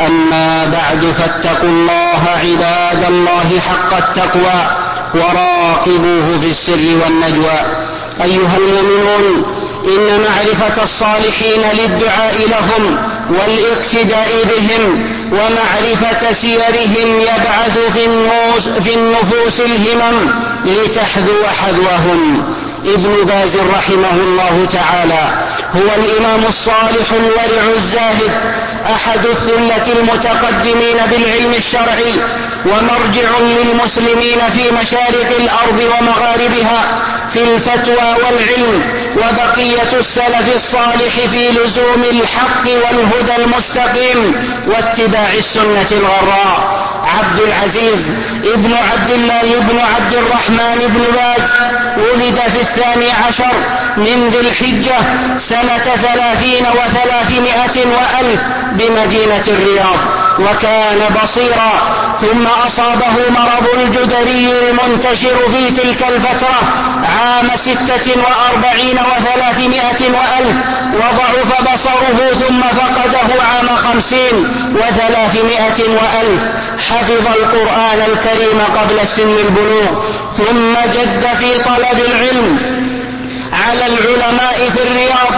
أما بعد فاتقوا الله عباد الله حق التقوى وراقبوه في السر والنجوى. أيها المؤمنون إن معرفة الصالحين للدعاء لهم والاقتداء بهم ومعرفة سيرهم يبعث في النفوس الهمم لتحذو حذوهم. ابن باز رحمه الله تعالى هو الإمام الصالح الورع الزاهد أحد الثلة المتقدمين بالعلم الشرعي ومرجع للمسلمين في مشارق الأرض ومغاربها في الفتوى والعلم وبقية السلف الصالح في لزوم الحق والهدى المستقيم واتباع السنة الغراء. عبد العزيز ابن عبد الله بن عبد الرحمن بن باز ولد في الثاني عشر من ذي الحجة سنة ثلاثين وثلاثمائة وألف بمدينة الرياض. وكان بصيرا ثم أصابه مرض الجدري المنتشر في تلك الفترة عام ستة وأربعين وثلاثمائة وألف وضعف بصره ثم فقده عام خمسين وثلاثمائة وألف. حفظ القرآن الكريم قبل سن البلوغ ثم جد في طلب العلم. على العلماء في الرياض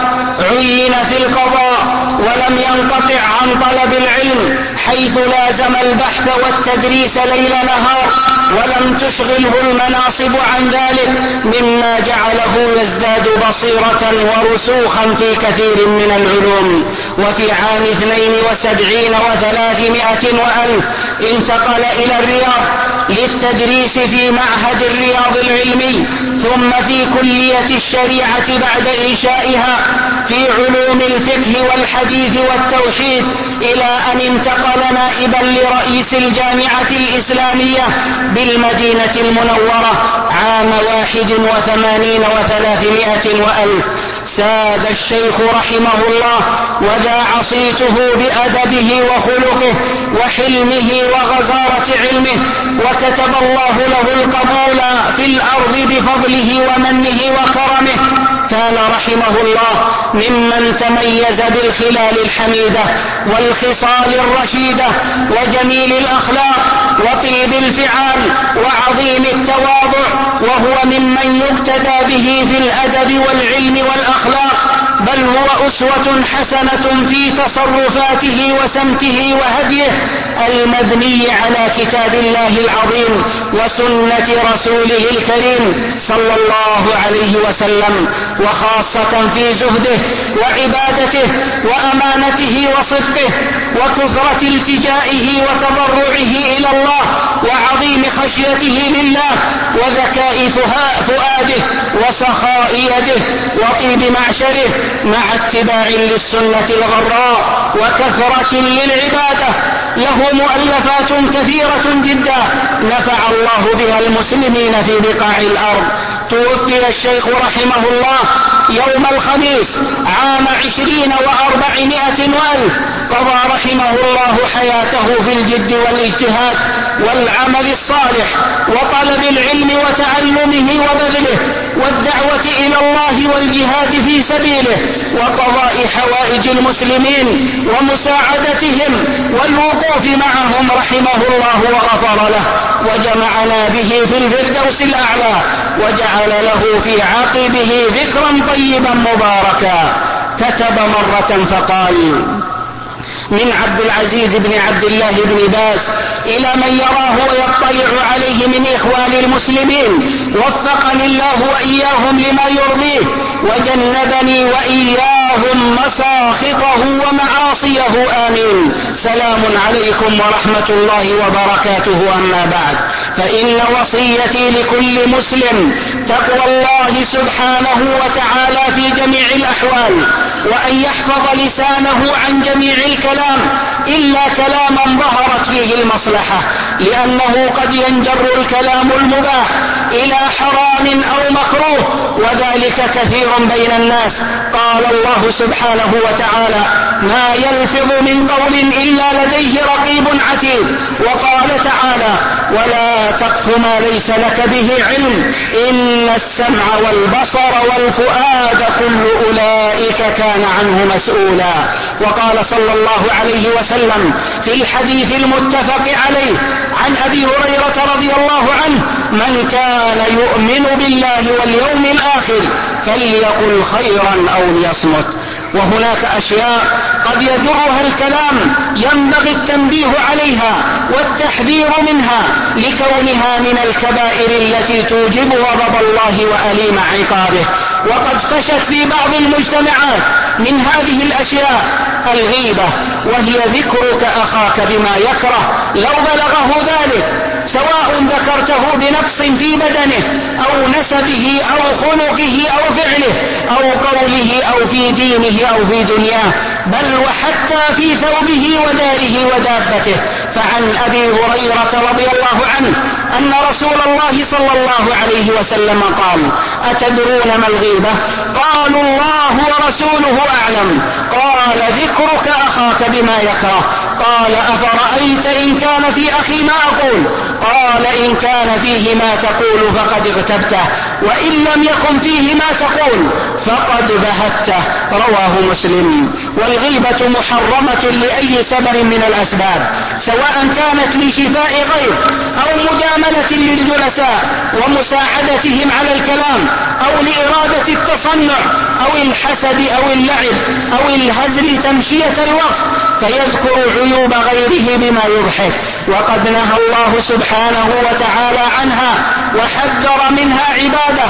عين في القضاء ولم ينقطع عن طلب العلم حيث لازم البحث والتدريس ليل نهار ولم تشغله المناصب عن ذلك مما جعله يزداد بصيرة ورسوخا في كثير من العلوم. وفي عام اثنين وسبعين وثلاثمائة وألف انتقل إلى الرياض للتدريس في معهد الرياض العلمي ثم في كلية الشريعة بعد إنشائها في علوم الفقه والحديث والتوحيد إلى أن انتقل نائبا لرئيس الجامعة الإسلامية بالمدينة المنورة عام واحد وثمانين وثلاثمائة وألف ساد الشيخ رحمه الله وذاع صيته بأدبه وخلقه وحلمه وغزارة علمه وكتب الله له القبول في الأرض بفضله ومنه وكرمه كان رحمه الله ممن تميز بالخلال الحميدة والخصال الرشيدة وجميل الأخلاق وطيب الفعال وعظيم التواضع وهو ممن يقتدى به في الأدب والعلم والأخلاق بل هو أسوة حسنة في تصرفاته وسمته وهديه المبني على كتاب الله العظيم وسنة رسوله الكريم صلى الله عليه وسلم وخاصة في زهده وعبادته وأمانته وصدقه وكثرة التجائه وتضرعه إلى الله وعظيم خشيته لله وذكاء فؤاده وسخاء يده وطيب معشره مع اتباع للسنة الغراء وكثرة للعبادة له مؤلفات كثيرة جدا نفع الله بها المسلمين في بقاع الأرض. توفي الشيخ رحمه الله يوم الخميس عام عشرين وأربعمائة وألف. قضى رحمه الله حياته في الجد والاجتهاد والعمل الصالح وطلب العلم وتعلمه وبذله. والدعوة إلى الله والجهاد في سبيله وقضاء حوائج المسلمين ومساعدتهم والوقوف معهم رحمه الله وغفر له. وجمعنا به في الفردوس الأعلى وجعل له في عقبه ذكرا طيبا مباركا. كتب مرة فقال من عبد العزيز بن عبد الله بن باز إلى من يراه ويطلع عليه من إخوان المسلمين وفقني الله وإياهم لما يرضيه وجنبني وإياهم مساخطه ومعاصيه آمين. سلام عليكم ورحمة الله وبركاته أما بعد. فإن وصيتي لكل مسلم تقوى الله سبحانه وتعالى في جميع الأحوال. وأن يحفظ لسانه عن جميع الكلام إلا كلاما ظهرت المصلحة لأنه قد ينجر الكلام المباح إلى حرام أو مكروه وذلك كثير بين الناس. قال الله سبحانه وتعالى ما يلفظ من قول إلا لديه رقيب عتيد وقال تعالى ولا تقف ما ليس لك به علم إن السمع والبصر والفؤاد كل أولئك كان عنه مسؤولا وقال صلى الله عليه وسلم في الحديث المتفق عليه عن أبي هريرة رضي الله عنه من كان يؤمن بالله واليوم الآخر فليقل خيرا أو ليصمت. وهناك أشياء قد يجرها الكلام ينبغي التنبيه عليها والتحذير منها لكونها من الكبائر التي توجب غضب الله وأليم عقابه. وقد فشت في بعض المجتمعات من هذه الأشياء الغيبة وهي ذكرك أخاك بما يكره. لو بلغه ذلك سواء ذكرته بنقص في بدنه أو نسبه أو خلقه أو فعله أو قوله أو في دينه أو في دنياه بل وحتى في ثوبه وداره ودابته. فعن أبي هريرة رضي الله عنه أن رسول الله صلى الله عليه وسلم قال أتدرون ما الغيبة؟ قالوا الله ورسوله أعلم. قال ذكرك أخاك بما يكره. قال أفرأيت إن كان في أخي ما أقول؟ قال إن كان فيه ما تقول فقد اغتبته وإن لم يكن فيه ما تقول فقد بهته رواه مسلم. والغيبة محرمة لأي سبب من الأسباب سواء كانت لشفاء غير أو مجاملة للجلساء ومساعدتهم على الكلام أو لإرادة التصنع أو الحسد أو اللعب أو الهزل تمشية الوقت فيذكر عيوب غيره بما يضحك. وقد نهى الله سبحانه وتعالى عنها وحذر منها عباده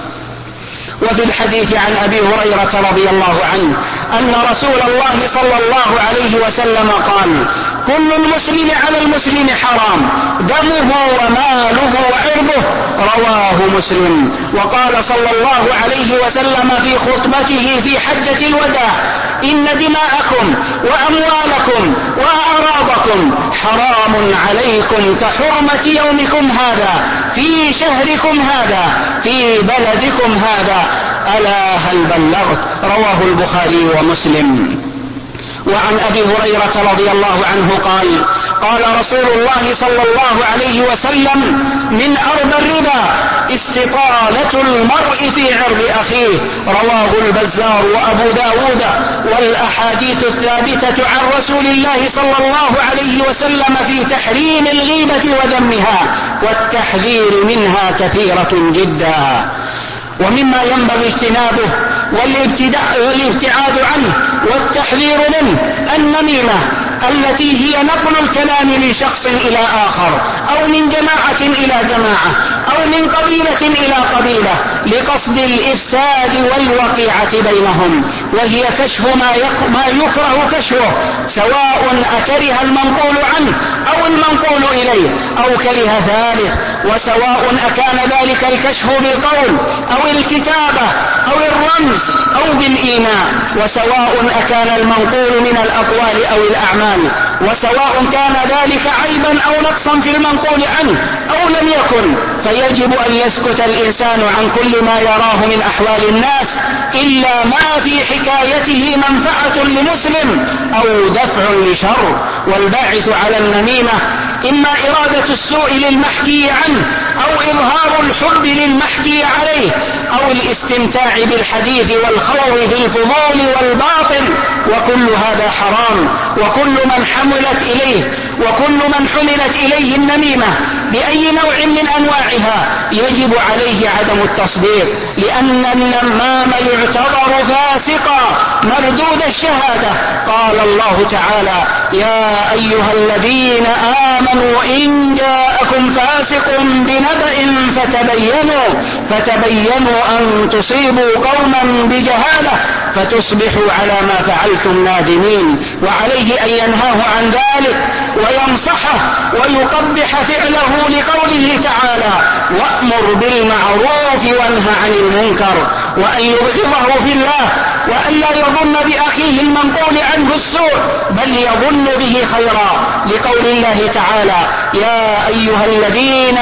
وفي الحديث عن أبي هريرة رضي الله عنه أن رسول الله صلى الله عليه وسلم قال كل المسلم على المسلم حرام. دمه وماله وعرضه. رواه مسلم. وقال صلى الله عليه وسلم في خطبته في حجة الوداع إن دماءكم وأموالكم وأعراضكم حرام عليكم كحرمة يومكم هذا. في شهركم هذا. في بلدكم هذا. ألا هل بلغت؟ رواه البخاري ومسلم. وعن أبي هريرة رضي الله عنه قال قال رسول الله صلى الله عليه وسلم من أرض الربا استطالة المرء في عرض أخيه. رواه البزار وأبو داود والأحاديث الثابتة عن رسول الله صلى الله عليه وسلم في تحريم الغيبة وذمها والتحذير منها كثيرة جدا. ومما ينبغي اجتنابه والابتعاد عنه والتحذير منه النميمة التي هي نقل الكلام من شخص إلى آخر أو من جماعة إلى جماعة أو من قبيلة إلى قبيلة لقصد الإفساد والوقيعة بينهم وهي كشف ما, ما يكره كشفه سواء أكره المنقول عنه أو المنقول إليه أو كره ذلك وسواء أكان ذلك الكشف بالقول أو الكتابة أو الرمز أو بالإيماء وسواء أكان المنقول من الأقوال أو الأعمال وسواء كان ذلك عيبا أو نقصا في المنقول عنه أو لم يكن فيجب أن يسكت الإنسان عن كل ما يراه من أحوال الناس إلا ما في حكايته منفعة لمسلم أو دفع لشر والباعث على النميمة. إما إرادة السوء للمحكي عنه أو إظهار الحب للمحكي عليه أو الاستمتاع بالحديث والخوض في الفضول والباطل وكل هذا حرام وكل من حملت إليه وكل من حملت إليه النميمة بأي نوع من أنواعها يجب عليه عدم التصديق لأن النمام يعتبر فاسقا مردود الشهادة. قال الله تعالى يا أيها الذين آمنوا إن جاءكم فاسق بنبأ فتبينوا فتبينوا أن تصيبوا قوما بجهالة. فتصبحوا على ما فعلتم نادمين. وعليه أن ينهاه عن ذلك وينصحه ويقبح فعله لقوله تعالى وأمر بالمعروف وانهى عن المنكر وأن يبغضه في الله. وأن لا يظن بأخيه المنقول عنه السوء بل يظن به خيرا. لقول الله تعالى يا أيها الذين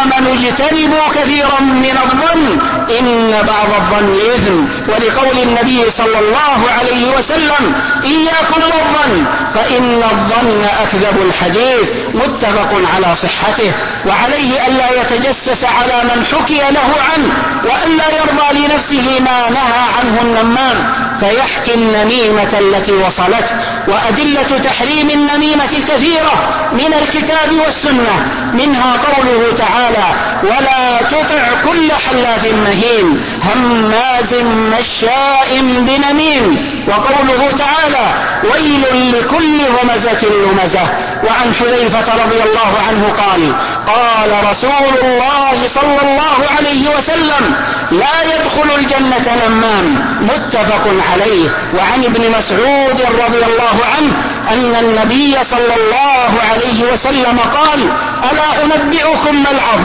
آمنوا اجتنبوا كثيرا من الظن إن بعض الظن إثم. ولقول النبي صلى الله عليه وسلم إياكم والظن فإن الظن أكذب الحديث. متفق على صحته. وعليه ألا يتجسس على من حكي له عنه وألا يرضى لنفسه ما نهى عنه النمام. فيحكي النميمة التي وصلته وأدلة تحريم النميمة كثيرة من الكتاب والسنة. منها قوله تعالى ولا تطع كل حلاف مهين هماز مشاء بنميم وقوله تعالى ويل لكل همزة لمزة وعن حذيفة رضي الله عنه قال قال رسول الله صلى الله عليه وسلم لا يدخل الجنة نمام. متفق عليه. وعن ابن مسعود رضي الله عنه أن النبي صلى الله عليه وسلم قال ألا أنبئكم ما العظ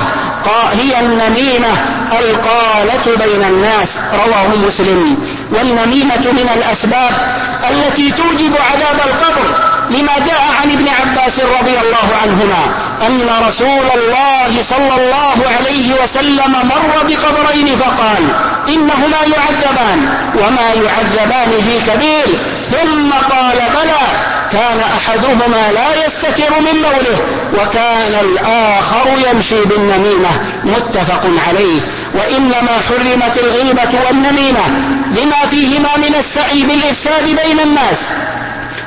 هي النميمة القالة بين الناس. رواه مسلم. والنميمة من الأسباب التي توجب عذاب القبر لما جاء عن ابن عباس رضي الله عنهما أن رسول الله صلى الله عليه وسلم مر بقبرين فقال إنهما يعذبان وما يعذبان في كبير ثم قال بلى كان أحدهما لا يستتر من بوله وكان الآخر يمشي بالنميمة متفق عليه وإنما حرمت الغيبة والنميمة لما فيهما من السعي بالإفساد بين الناس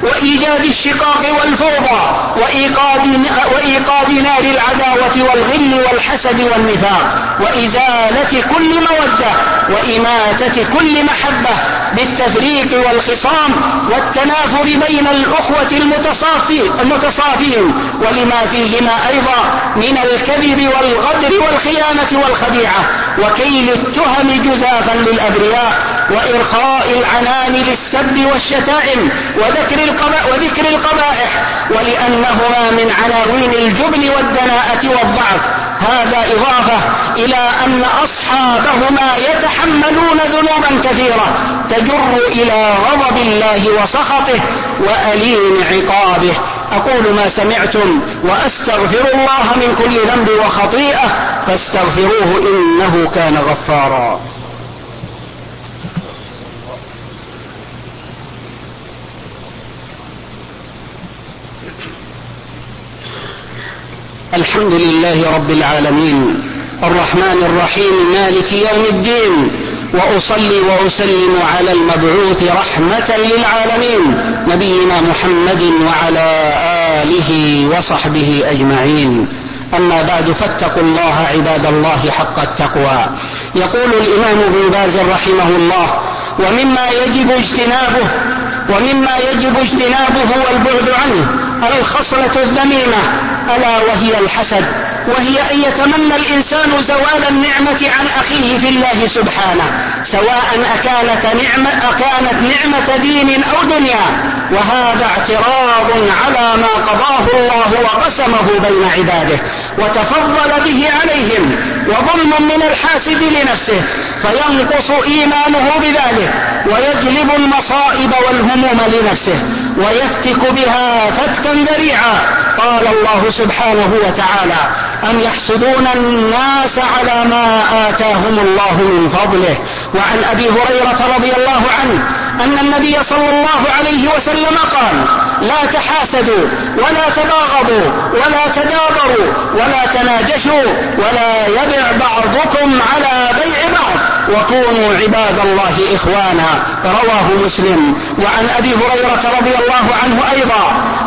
وإيجاد الشقاق والفوضى وإيقاد, وإيقاد نار العداوة والغل والحسد والنفاق وإزالة كل مودة وإماتة كل محبة بالتفريق والخصام والتنافر بين الأخوة المتصافين ولما فيهما أيضا من الكذب والغدر والخيانة والخديعة. وكيل التهم جزافا للأبرياء وإرخاء العنان للسب والشتائم وذكر وذكر القبائح ولأنهما من عناوين الجبن والدناءة والضعف. هذا إضافة إلى أن أصحابهما يتحملون ذنوبا كثيرة تجر إلى غضب الله وسخطه وأليم عقابه. أقول ما سمعتم وأستغفر الله من كل ذنب وخطيئة فاستغفروه إنه كان غفارا. الحمد لله رب العالمين. الرحمن الرحيم مالك يوم الدين. وأصلي وأسلم على المبعوث رحمة للعالمين نبينا محمد وعلى آله وصحبه أجمعين. أما بعد فاتقوا الله عباد الله حق التقوى. يقول الإمام ابن باز رحمه الله ومما يجب اجتنابه ومما يجب اجتنابه والبعد عنه الخصلة الذميمة ألا وهي الحسد؟ وهي أن يتمنى الإنسان زوال النعمة عن أخيه في الله سبحانه سواء أكانت نعمة, أكانت نعمة دين أو دنيا وهذا اعتراض على ما قضاه الله وقسمه بين عباده وتفضل به عليهم وظلم من الحاسد لنفسه فينقص إيمانه بذلك ويجلب المصائب والهموم لنفسه ويفتك بها فتكا ذريعا قال الله سبحانه وتعالى أم يحسدون الناس على ما آتاهم الله من فضله؟ وعن أبي هريرة رضي الله عنه أن النبي صلى الله عليه وسلم قال لا تحاسدوا ولا تباغضوا ولا تدابروا ولا تناجشوا ولا يبع بعضكم على بيع بعض. وكونوا عباد الله إخوانا. رواه مسلم. وعن أبي هريرة رضي الله عنه أيضا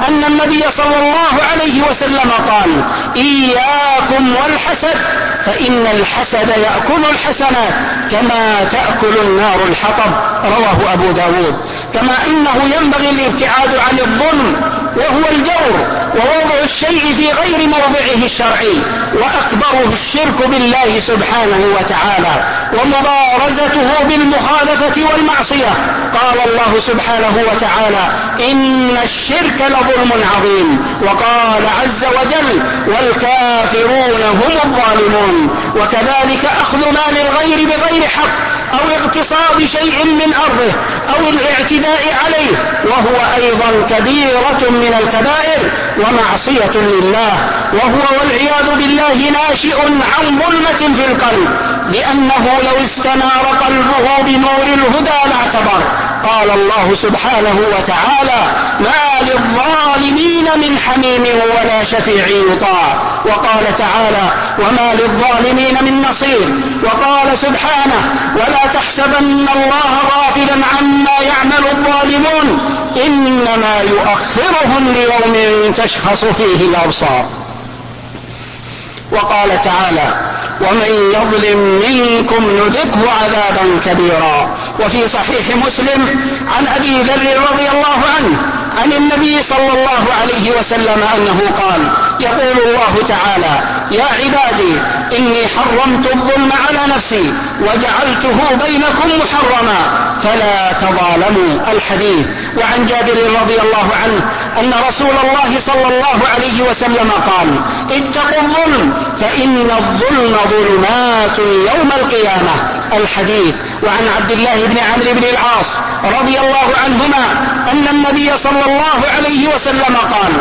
أن النبي صلى الله عليه وسلم قال إياكم والحسد فإن الحسد يأكل الحسنات كما تأكل النار الحطب. رواه أبو داود. كما إنه ينبغي الابتعاد عن الظلم وهو الجور ووضع الشيء في غير موضعه الشرعي وأكبره الشرك بالله سبحانه وتعالى ومبارزته بالمخالفة والمعصية. قال الله سبحانه وتعالى إن الشرك لظلم عظيم. وقال عز وجل والكافرون هم الظالمون. وكذلك أخذ مال الغير بغير حق. أو اغتصاب شيء من أرضه أو الاعتداء عليه وهو أيضا كبيرة من الكبائر ومعصية لله وهو والعياذ بالله ناشئ عن ظلمة في القلب لأنه لو استنار قلبه بنور الهدى لاعتبر. قال الله سبحانه وتعالى ما للظالمين من حميم ولا شفيع يطاع. وقال تعالى وما للظالمين من نصير. وقال سبحانه ولا تحسبن الله غافلا عما يعمل الظالمون إنما يؤخرهم ليوم تشخص فيه الأبصار. وقال تعالى ومن يظلم منكم نذقه عذابا كبيرا. وفي صحيح مسلم عن أبي ذر رضي الله عنه عن النبي صلى الله عليه وسلم أنه قال يقول الله تعالى يا عبادي إني حرمت الظلم على نفسي وجعلته بينكم محرما. فلا تظالموا. الحديث. وعن جابر رضي الله عنه أن رسول الله صلى الله عليه وسلم قال اتقوا الظلم فإن الظلم ظلمات يوم القيامة. الحديث وعن عبد الله بن عمرو بن العاص رضي الله عنهما أن النبي صلى الله عليه وسلم قال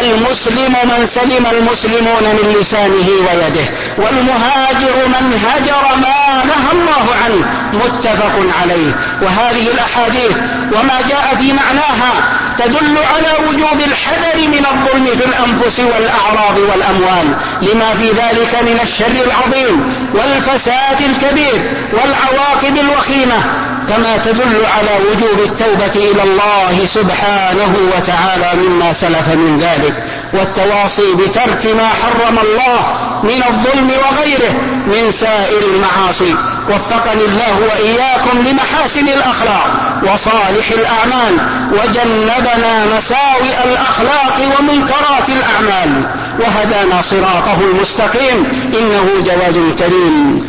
المسلم من سلم المسلمون من لسانه ويده والمهاجر من هجر ما نهى الله عنه. متفق عليه. وهذه الأحاديث وما جاء في معناها تدل على وجوب الحذر من الظلم في الأنفس والأعراض والأموال. لما في ذلك من الشر العظيم والفساد الكبير والعواقب الوخيمة. كما تدل على وجوب التوبة إلى الله سبحانه وتعالى مما سلف من ذلك. والتواصي بترك ما حرم الله من الظلم وغيره من سائر المعاصي. وفقني الله وإياكم لمحاسن الأخلاق. وصالح الأعمال وجنبنا مساوئ الأخلاق ومنكرات الأعمال وهدانا صراطه المستقيم إنه جواد كريم.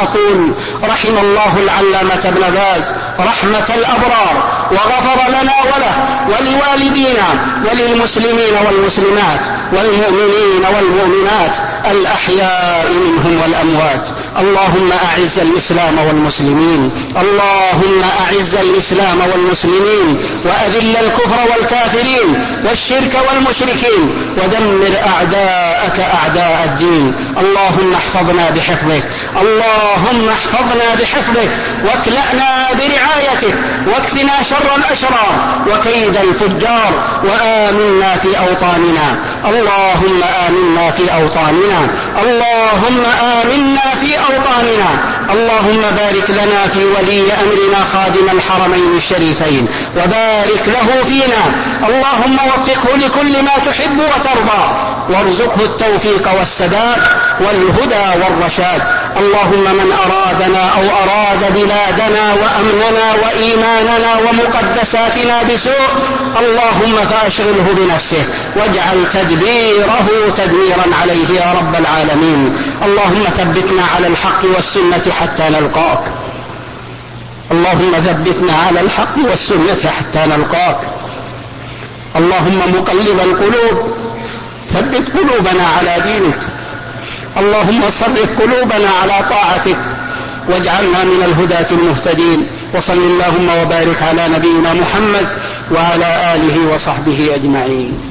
أقول رحم الله العلامة ابن باز رحمة الأبرار وغفر لنا وله ولوالدينا وللمسلمين والمسلمات والمؤمنين والمؤمنات الأحياء منهم والأموات. اللهم أعز الإسلام والمسلمين. اللهم أعز الإسلام والمسلمين. وأذل الكفر والكافرين. والشرك والمشركين. ودمر أعداءك أعداء الدين. اللهم احفظنا بحفظك. اللهم احفظنا بحفظك. واكلأنا برعايتك. واكفنا شر الأشرار وكيد الفجار وآمنا في أوطاننا اللهم آمنا في أوطاننا اللهم آمنا في أوطاننا. اللهم بارك لنا في ولي أمرنا خادم الحرمين الشريفين وبارك له فينا. اللهم وفقه لكل ما تحب وترضى. وارزقه التوفيق والسداد والهدى والرشاد. اللهم من أرادنا أو أراد بلادنا وأمننا وإيماننا ومقدساتنا بسوء اللهم فأشغله بنفسه واجعل تدبيره تدميرا عليه يا رب العالمين. اللهم ثبتنا على الحق والسنة حتى نلقاك. اللهم ثبتنا على الحق والسنة حتى نلقاك. اللهم مقلب القلوب ثبت قلوبنا على دينك. اللهم صرف قلوبنا على طاعتك. واجعلنا من الهداة المهتدين. وصل اللهم وبارك على نبينا محمد وعلى آله وصحبه أجمعين.